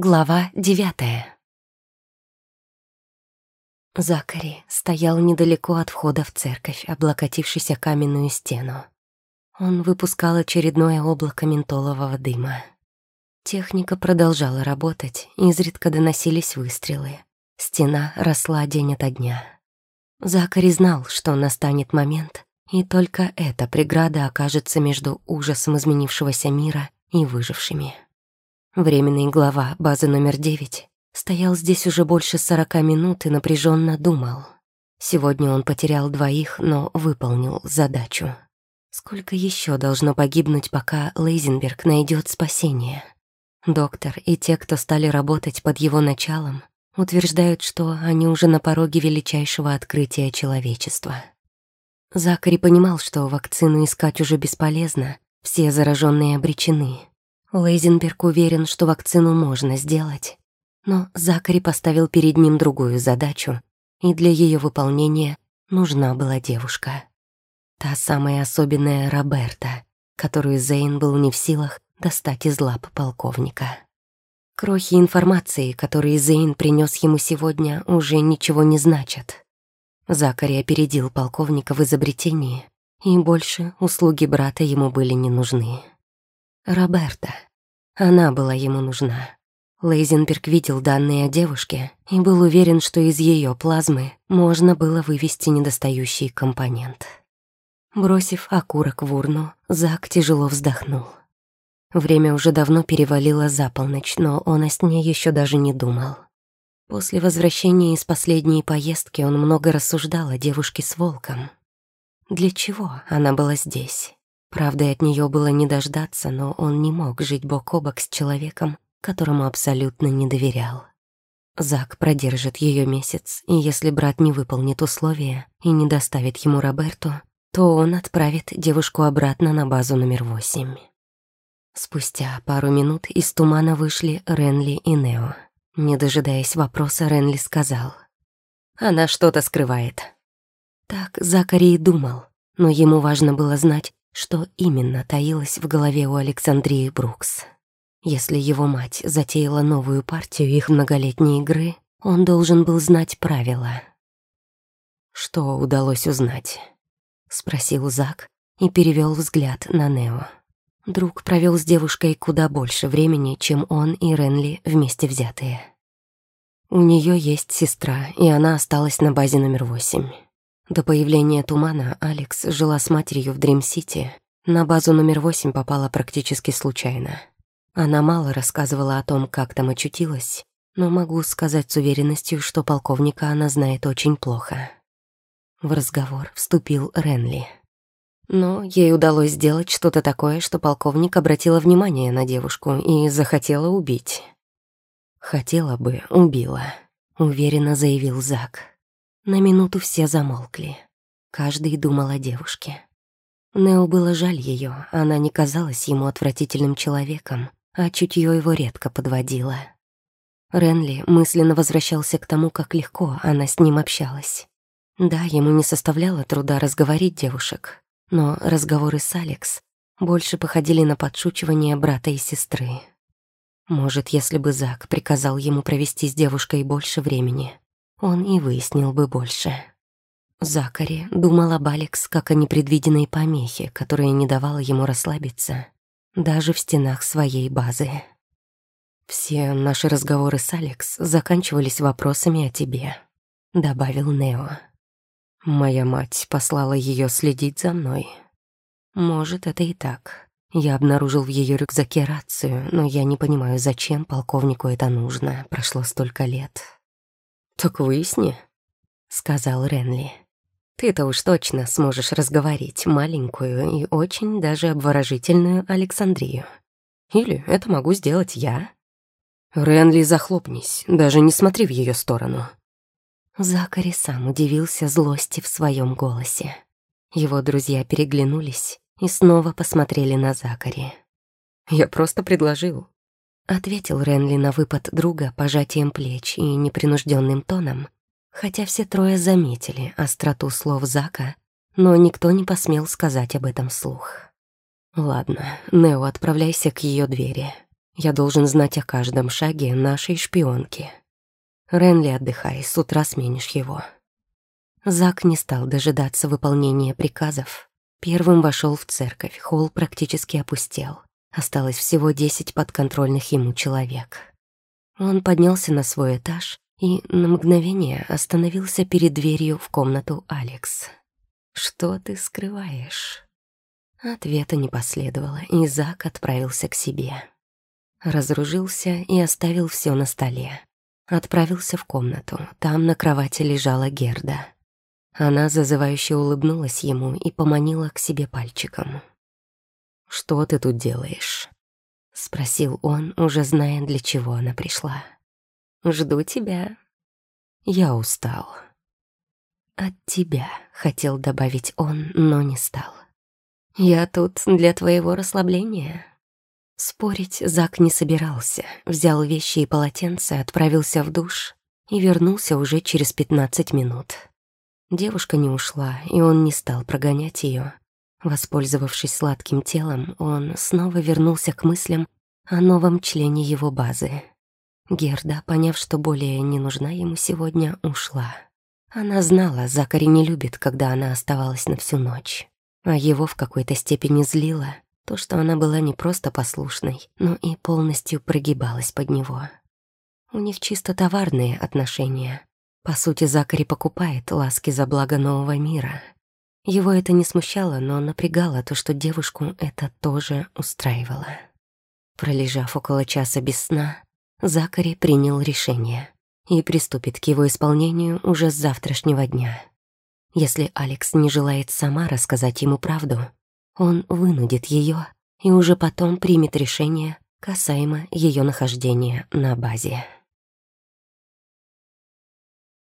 Глава девятая Закари стоял недалеко от входа в церковь, облокотившись о каменную стену. Он выпускал очередное облако ментолового дыма. Техника продолжала работать, изредка доносились выстрелы. Стена росла день ото дня. Закари знал, что настанет момент, и только эта преграда окажется между ужасом изменившегося мира и выжившими. Временный глава базы номер девять стоял здесь уже больше сорока минут и напряженно думал. Сегодня он потерял двоих, но выполнил задачу. Сколько еще должно погибнуть, пока Лейзенберг найдет спасение? Доктор и те, кто стали работать под его началом, утверждают, что они уже на пороге величайшего открытия человечества. Закари понимал, что вакцину искать уже бесполезно, все зараженные обречены. Лейзенберг уверен, что вакцину можно сделать. Но Закари поставил перед ним другую задачу, и для ее выполнения нужна была девушка. Та самая особенная Роберта, которую Зейн был не в силах достать из лап полковника. Крохи информации, которые Зейн принес ему сегодня, уже ничего не значат. Закари опередил полковника в изобретении, и больше услуги брата ему были не нужны. Роберта. Она была ему нужна. Лейзенберг видел данные о девушке и был уверен, что из ее плазмы можно было вывести недостающий компонент. Бросив окурок в урну, Зак тяжело вздохнул. Время уже давно перевалило за полночь, но он о сне еще даже не думал. После возвращения из последней поездки он много рассуждал о девушке с волком. Для чего она была здесь? Правда, от нее было не дождаться, но он не мог жить бок о бок с человеком, которому абсолютно не доверял. Зак продержит ее месяц, и если брат не выполнит условия и не доставит ему Роберту, то он отправит девушку обратно на базу номер восемь. Спустя пару минут из тумана вышли Ренли и Нео. Не дожидаясь вопроса, Ренли сказал. «Она что-то скрывает». Так Закари и думал, но ему важно было знать, что именно таилось в голове у Александрии Брукс. Если его мать затеяла новую партию их многолетней игры, он должен был знать правила. «Что удалось узнать?» — спросил Зак и перевел взгляд на Нео. Друг провел с девушкой куда больше времени, чем он и Ренли вместе взятые. У нее есть сестра, и она осталась на базе номер восемь. До появления тумана Алекс жила с матерью в Дрим-Сити. На базу номер восемь попала практически случайно. Она мало рассказывала о том, как там очутилась, но могу сказать с уверенностью, что полковника она знает очень плохо. В разговор вступил Ренли. Но ей удалось сделать что-то такое, что полковник обратила внимание на девушку и захотела убить. «Хотела бы, убила», — уверенно заявил Зак. На минуту все замолкли. Каждый думал о девушке. Нео было жаль ее, она не казалась ему отвратительным человеком, а чутье его редко подводило. Ренли мысленно возвращался к тому, как легко она с ним общалась. Да, ему не составляло труда разговорить девушек, но разговоры с Алекс больше походили на подшучивание брата и сестры. Может, если бы Зак приказал ему провести с девушкой больше времени, он и выяснил бы больше. Закари думал об Алекс как о непредвиденной помехе, которая не давала ему расслабиться, даже в стенах своей базы. «Все наши разговоры с Алекс заканчивались вопросами о тебе», — добавил Нео. «Моя мать послала ее следить за мной. Может, это и так. Я обнаружил в ее рюкзаке рацию, но я не понимаю, зачем полковнику это нужно. Прошло столько лет». «Так выясни», — сказал Ренли. «Ты-то уж точно сможешь разговорить маленькую и очень даже обворожительную Александрию. Или это могу сделать я». «Ренли, захлопнись, даже не смотри в ее сторону». Закари сам удивился злости в своем голосе. Его друзья переглянулись и снова посмотрели на Закари. «Я просто предложил. Ответил Ренли на выпад друга пожатием плеч и непринужденным тоном, хотя все трое заметили остроту слов Зака, но никто не посмел сказать об этом слух. «Ладно, Нео, отправляйся к ее двери. Я должен знать о каждом шаге нашей шпионки. Ренли, отдыхай, с утра сменишь его». Зак не стал дожидаться выполнения приказов. Первым вошел в церковь, холл практически опустел. Осталось всего десять подконтрольных ему человек. Он поднялся на свой этаж и на мгновение остановился перед дверью в комнату Алекс. «Что ты скрываешь?» Ответа не последовало, и Зак отправился к себе. Разоружился и оставил все на столе. Отправился в комнату. Там на кровати лежала Герда. Она зазывающе улыбнулась ему и поманила к себе пальчиком. «Что ты тут делаешь?» — спросил он, уже зная, для чего она пришла. «Жду тебя». «Я устал». «От тебя», — хотел добавить он, но не стал. «Я тут для твоего расслабления». Спорить Зак не собирался, взял вещи и полотенце, отправился в душ и вернулся уже через пятнадцать минут. Девушка не ушла, и он не стал прогонять ее. Воспользовавшись сладким телом, он снова вернулся к мыслям о новом члене его базы. Герда, поняв, что более не нужна ему сегодня, ушла. Она знала, Закари не любит, когда она оставалась на всю ночь. А его в какой-то степени злило то, что она была не просто послушной, но и полностью прогибалась под него. У них чисто товарные отношения. По сути, Закари покупает ласки за благо нового мира. Его это не смущало, но напрягало то, что девушку это тоже устраивало. Пролежав около часа без сна, Закари принял решение и приступит к его исполнению уже с завтрашнего дня. Если Алекс не желает сама рассказать ему правду, он вынудит ее и уже потом примет решение касаемо ее нахождения на базе.